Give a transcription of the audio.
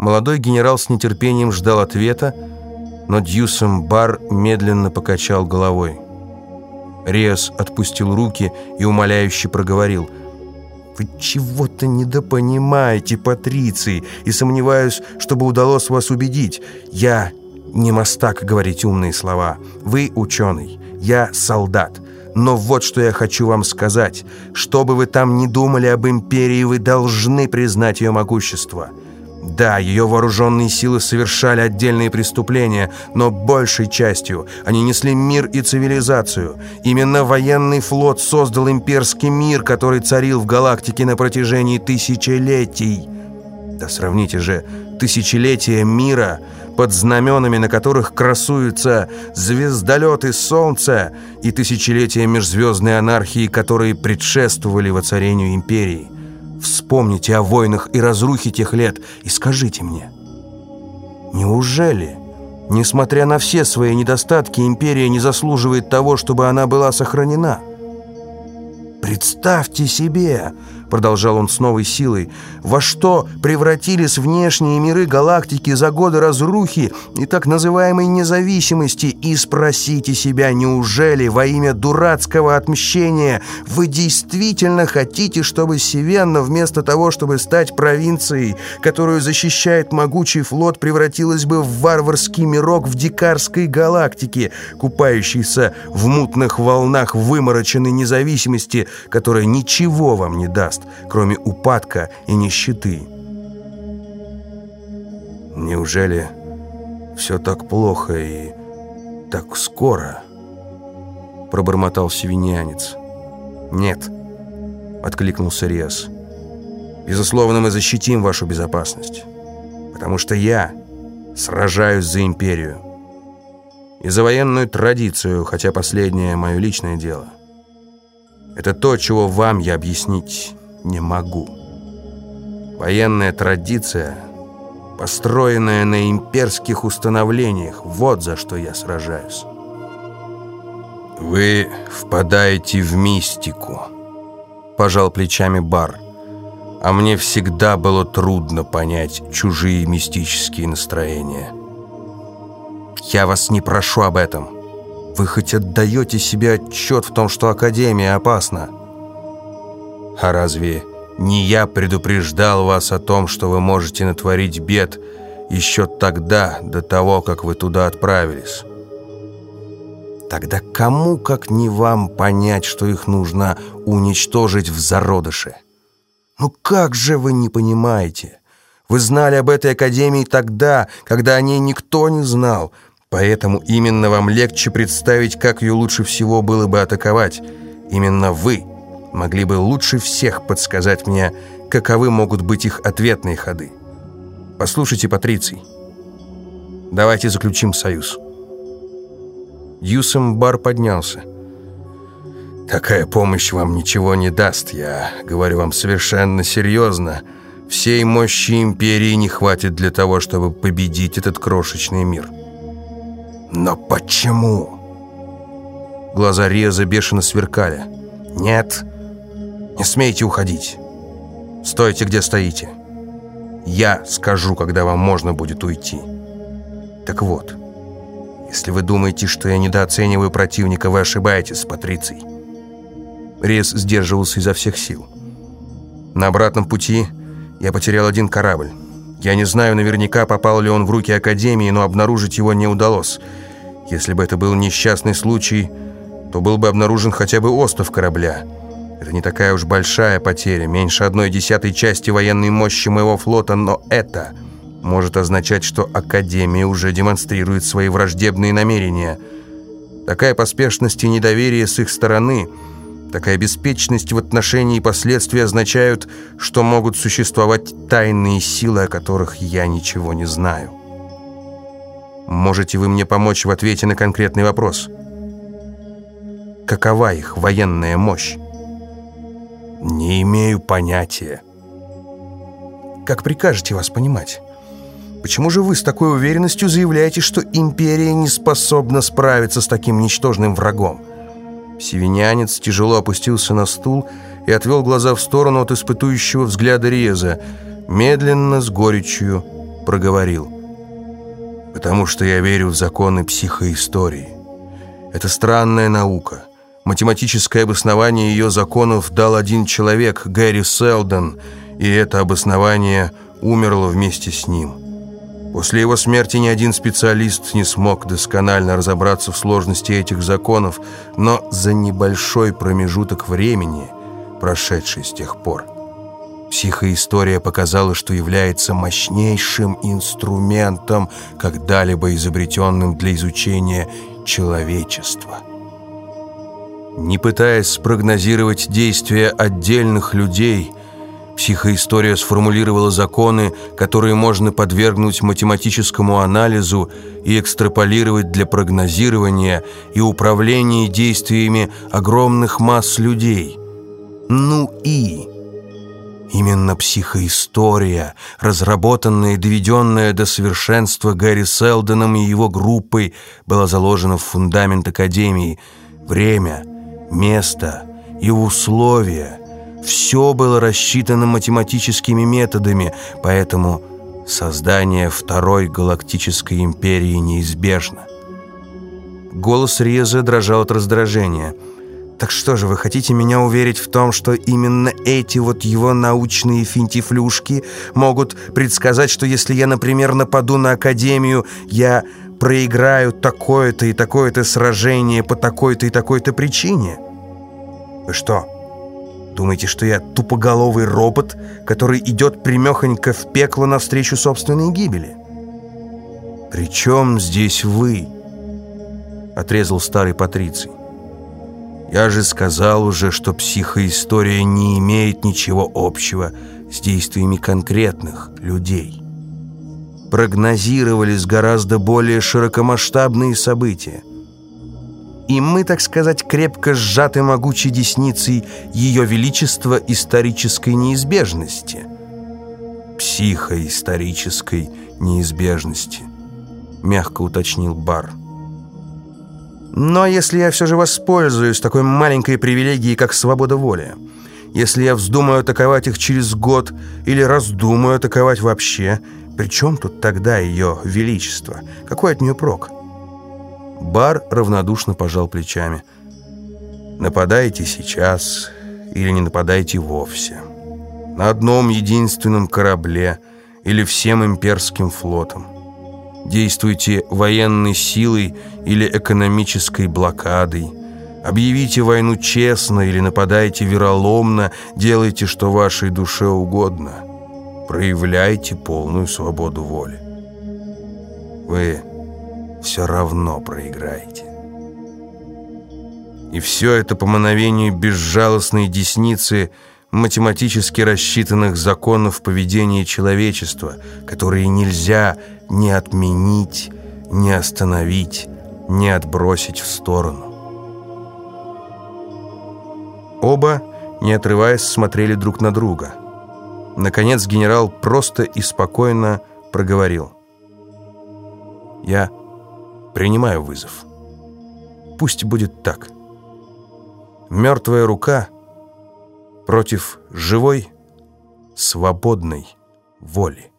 Молодой генерал с нетерпением ждал ответа, но Дьюсом Бар медленно покачал головой. Риас отпустил руки и умоляюще проговорил. «Вы чего-то недопонимаете, Патриции, и сомневаюсь, чтобы удалось вас убедить. Я не мастак говорить умные слова. Вы ученый, я солдат. Но вот что я хочу вам сказать. Что бы вы там ни думали об империи, вы должны признать ее могущество». Да, ее вооруженные силы совершали отдельные преступления, но большей частью они несли мир и цивилизацию. Именно военный флот создал имперский мир, который царил в галактике на протяжении тысячелетий. Да сравните же тысячелетия мира под знаменами, на которых красуются звездолеты Солнца и тысячелетия межзвездной анархии, которые предшествовали воцарению империи. Вспомните о войнах и разрухе тех лет и скажите мне, неужели, несмотря на все свои недостатки, империя не заслуживает того, чтобы она была сохранена? Представьте себе, продолжал он с новой силой, во что превратились внешние миры галактики за годы разрухи и так называемой независимости, и спросите себя, неужели во имя дурацкого отмщения вы действительно хотите, чтобы Севенна вместо того, чтобы стать провинцией, которую защищает могучий флот, превратилась бы в варварский мирок в дикарской галактике, купающийся в мутных волнах вымороченной независимости, которая ничего вам не даст? Даст, кроме упадка и нищеты. Неужели все так плохо и так скоро? Пробормотал севинянец. Нет, откликнулся Риас. Безусловно, мы защитим вашу безопасность, потому что я сражаюсь за империю и за военную традицию, хотя последнее мое личное дело. Это то, чего вам я объяснить не могу. Военная традиция, построенная на имперских установлениях, вот за что я сражаюсь. «Вы впадаете в мистику», — пожал плечами Бар. «А мне всегда было трудно понять чужие мистические настроения». «Я вас не прошу об этом. Вы хоть отдаете себе отчет в том, что Академия опасна?» А разве не я предупреждал вас о том, что вы можете натворить бед еще тогда, до того, как вы туда отправились? Тогда кому, как не вам, понять, что их нужно уничтожить в зародыше? Ну как же вы не понимаете? Вы знали об этой академии тогда, когда о ней никто не знал, поэтому именно вам легче представить, как ее лучше всего было бы атаковать. Именно вы – могли бы лучше всех подсказать мне, каковы могут быть их ответные ходы. Послушайте, Патриций, давайте заключим союз. Юсом Бар поднялся. «Такая помощь вам ничего не даст, я говорю вам совершенно серьезно. Всей мощи Империи не хватит для того, чтобы победить этот крошечный мир». «Но почему?» Глаза Реза бешено сверкали. «Нет, не смейте уходить. Стойте, где стоите. Я скажу, когда вам можно будет уйти. Так вот, если вы думаете, что я недооцениваю противника, вы ошибаетесь с Патрицией. Рез сдерживался изо всех сил. На обратном пути я потерял один корабль. Я не знаю наверняка, попал ли он в руки Академии, но обнаружить его не удалось. Если бы это был несчастный случай, то был бы обнаружен хотя бы остров корабля – это не такая уж большая потеря, меньше одной десятой части военной мощи моего флота, но это может означать, что Академия уже демонстрирует свои враждебные намерения. Такая поспешность и недоверие с их стороны, такая беспечность в отношении последствий означают, что могут существовать тайные силы, о которых я ничего не знаю. Можете вы мне помочь в ответе на конкретный вопрос? Какова их военная мощь? «Не имею понятия». «Как прикажете вас понимать? Почему же вы с такой уверенностью заявляете, что империя не способна справиться с таким ничтожным врагом?» Севинянец тяжело опустился на стул и отвел глаза в сторону от испытующего взгляда Реза, медленно, с горечью проговорил. «Потому что я верю в законы психоистории. Это странная наука. Математическое обоснование ее законов дал один человек, Гэри Селдон, и это обоснование умерло вместе с ним. После его смерти ни один специалист не смог досконально разобраться в сложности этих законов, но за небольшой промежуток времени, прошедший с тех пор, психоистория показала, что является мощнейшим инструментом, когда-либо изобретенным для изучения человечества. Не пытаясь спрогнозировать действия отдельных людей – Психоистория сформулировала законы, которые можно подвергнуть математическому анализу и экстраполировать для прогнозирования и управления действиями огромных масс людей. Ну и... Именно психоистория, разработанная и доведенная до совершенства Гарри Селдоном и его группой, была заложена в фундамент Академии. Время, место и условия – все было рассчитано математическими методами, поэтому создание Второй Галактической Империи неизбежно. Голос Реза дрожал от раздражения. «Так что же, вы хотите меня уверить в том, что именно эти вот его научные финтифлюшки могут предсказать, что если я, например, нападу на Академию, я проиграю такое-то и такое-то сражение по такой-то и такой-то причине?» «Вы что?» Думаете, что я тупоголовый робот, который идет примехонько в пекло навстречу собственной гибели? «При чем здесь вы?» — отрезал старый патриций. «Я же сказал уже, что психоистория не имеет ничего общего с действиями конкретных людей. Прогнозировались гораздо более широкомасштабные события и мы, так сказать, крепко сжаты могучей десницей Ее Величества исторической неизбежности. Психоисторической неизбежности, мягко уточнил Бар. Но если я все же воспользуюсь такой маленькой привилегией, как свобода воли, если я вздумаю атаковать их через год или раздумаю атаковать вообще, при чем тут тогда ее величество? Какой от нее прок?» Бар равнодушно пожал плечами. «Нападайте сейчас или не нападайте вовсе. На одном единственном корабле или всем имперским флотом. Действуйте военной силой или экономической блокадой. Объявите войну честно или нападайте вероломно, делайте, что вашей душе угодно. Проявляйте полную свободу воли. Вы все равно проиграете. И все это по мановению безжалостной десницы математически рассчитанных законов поведения человечества, которые нельзя ни отменить, ни остановить, ни отбросить в сторону. Оба, не отрываясь, смотрели друг на друга. Наконец генерал просто и спокойно проговорил. «Я Принимаю вызов. Пусть будет так. Мертвая рука против живой, свободной воли.